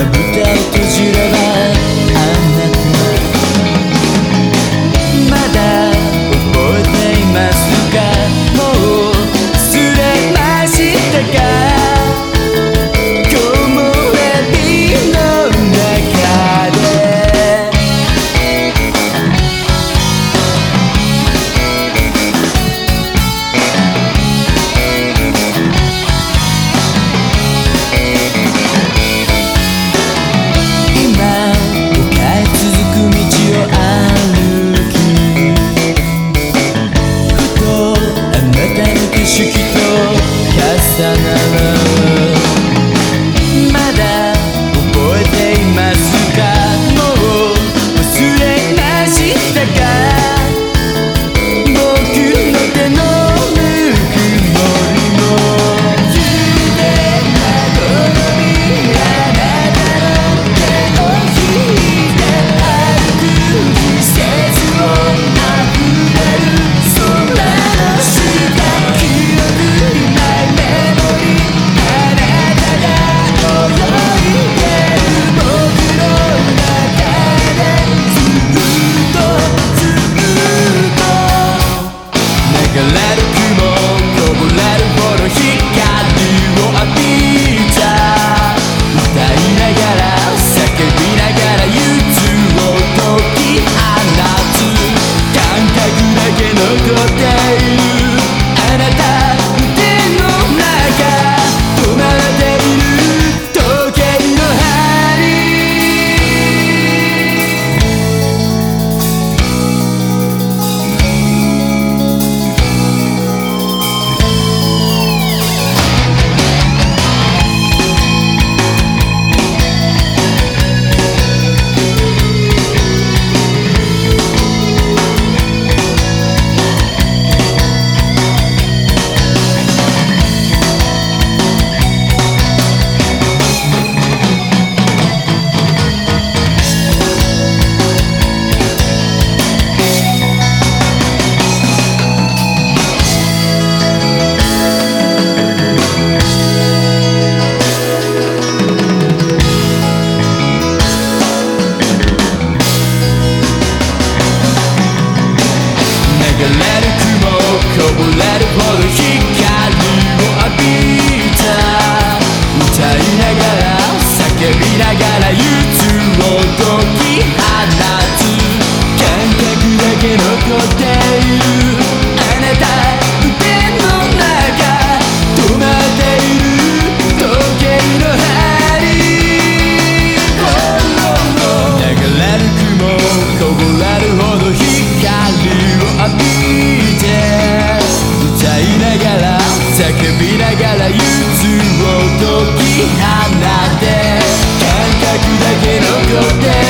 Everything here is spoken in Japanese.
まぶたを閉じればらるほど光を浴びて歌いながら叫びながら憂鬱を解き放って。感覚だけ残って